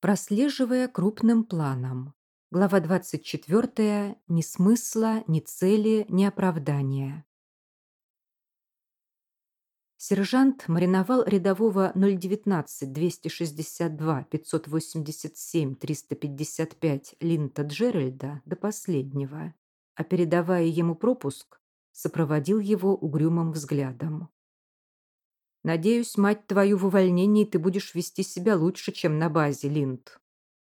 Прослеживая крупным планом. Глава 24. Ни смысла, ни цели, ни оправдания. Сержант мариновал рядового 019-262-587-355 Линта Джеральда до последнего, а передавая ему пропуск, сопроводил его угрюмым взглядом. Надеюсь, мать твою, в увольнении ты будешь вести себя лучше, чем на базе, Линд.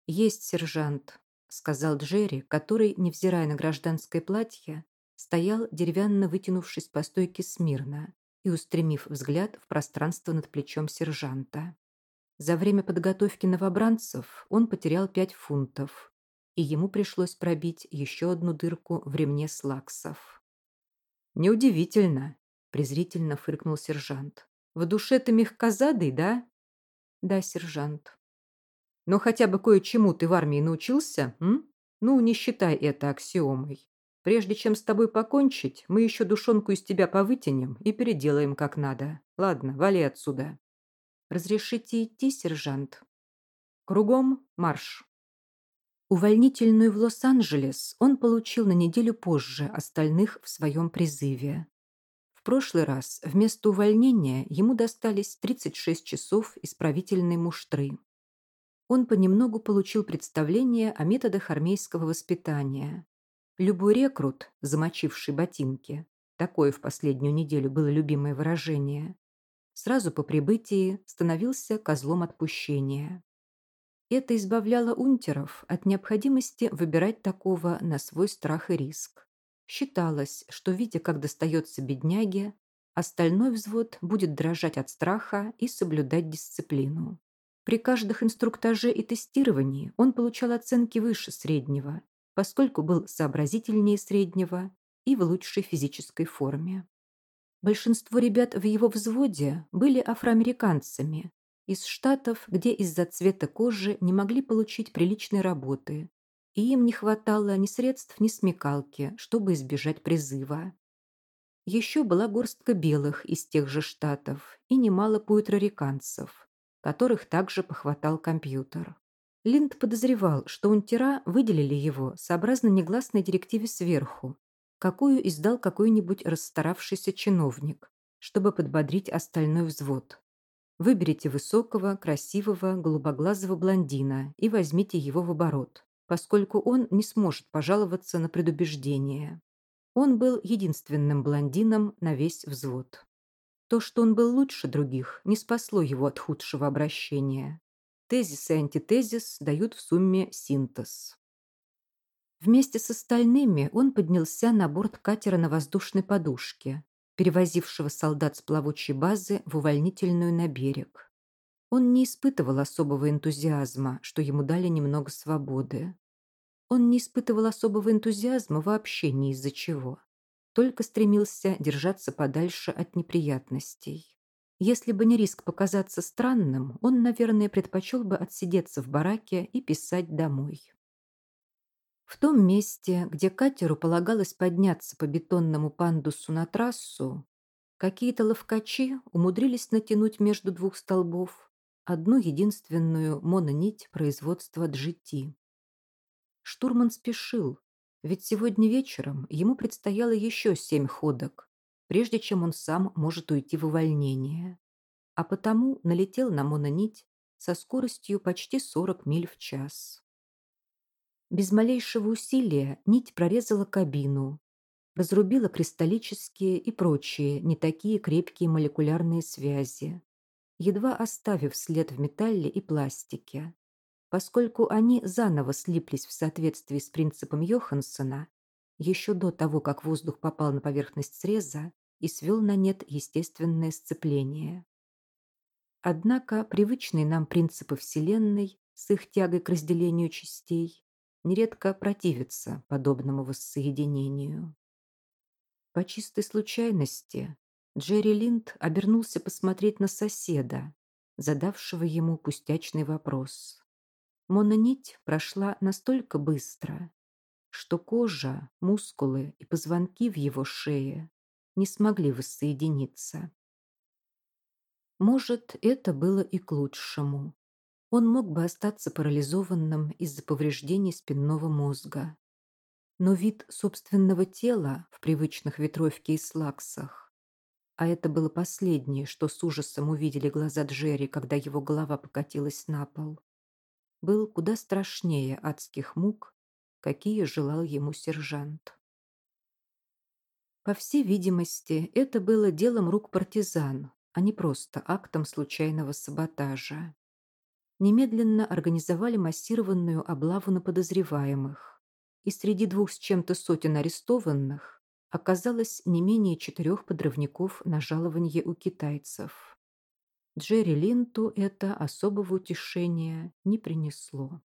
Есть, сержант, сказал Джерри, который, невзирая на гражданское платье, стоял, деревянно вытянувшись по стойке смирно и устремив взгляд в пространство над плечом сержанта. За время подготовки новобранцев он потерял пять фунтов, и ему пришлось пробить еще одну дырку в ремне слаксов. «Неудивительно», — презрительно фыркнул сержант. В душе ты мягкозадый, да? Да, сержант. Но хотя бы кое-чему ты в армии научился, м? Ну, не считай это аксиомой. Прежде чем с тобой покончить, мы еще душонку из тебя повытянем и переделаем как надо. Ладно, вали отсюда. Разрешите идти, сержант? Кругом марш. Увольнительную в Лос-Анджелес он получил на неделю позже остальных в своем призыве. В прошлый раз вместо увольнения ему достались 36 часов исправительной муштры. Он понемногу получил представление о методах армейского воспитания. Любой рекрут, замочивший ботинки, такое в последнюю неделю было любимое выражение, сразу по прибытии становился козлом отпущения. Это избавляло унтеров от необходимости выбирать такого на свой страх и риск. Считалось, что, видя, как достается бедняге, остальной взвод будет дрожать от страха и соблюдать дисциплину. При каждых инструктаже и тестировании он получал оценки выше среднего, поскольку был сообразительнее среднего и в лучшей физической форме. Большинство ребят в его взводе были афроамериканцами, из штатов, где из-за цвета кожи не могли получить приличной работы и им не хватало ни средств, ни смекалки, чтобы избежать призыва. Еще была горстка белых из тех же штатов и немало пуэтрориканцев, которых также похватал компьютер. Линд подозревал, что унтера выделили его сообразно негласной директиве сверху, какую издал какой-нибудь расстаравшийся чиновник, чтобы подбодрить остальной взвод. Выберите высокого, красивого, голубоглазого блондина и возьмите его в оборот поскольку он не сможет пожаловаться на предубеждение. Он был единственным блондином на весь взвод. То, что он был лучше других, не спасло его от худшего обращения. Тезис и антитезис дают в сумме синтез. Вместе с остальными он поднялся на борт катера на воздушной подушке, перевозившего солдат с плавучей базы в увольнительную на берег. Он не испытывал особого энтузиазма, что ему дали немного свободы. Он не испытывал особого энтузиазма вообще ни из-за чего. Только стремился держаться подальше от неприятностей. Если бы не риск показаться странным, он, наверное, предпочел бы отсидеться в бараке и писать домой. В том месте, где катеру полагалось подняться по бетонному пандусу на трассу, какие-то ловкачи умудрились натянуть между двух столбов одну единственную мононить производства GT. Штурман спешил, ведь сегодня вечером ему предстояло еще семь ходок, прежде чем он сам может уйти в увольнение. А потому налетел на мононить со скоростью почти 40 миль в час. Без малейшего усилия нить прорезала кабину, разрубила кристаллические и прочие не такие крепкие молекулярные связи, едва оставив след в металле и пластике. Поскольку они заново слиплись в соответствии с принципом Йоханссона, еще до того, как воздух попал на поверхность среза и свел на нет естественное сцепление. Однако привычные нам принципы Вселенной с их тягой к разделению частей нередко противятся подобному воссоединению. По чистой случайности Джерри Линд обернулся посмотреть на соседа, задавшего ему пустячный вопрос. Мононить прошла настолько быстро, что кожа, мускулы и позвонки в его шее не смогли воссоединиться. Может, это было и к лучшему. он мог бы остаться парализованным из-за повреждений спинного мозга. Но вид собственного тела в привычных ветровке и слаксах, а это было последнее, что с ужасом увидели глаза Джерри, когда его голова покатилась на пол, был куда страшнее адских мук, какие желал ему сержант. По всей видимости, это было делом рук партизан, а не просто актом случайного саботажа. Немедленно организовали массированную облаву на подозреваемых, и среди двух с чем-то сотен арестованных оказалось не менее четырех подрывников на жалование у китайцев. Джерри Линту это особого утешения не принесло.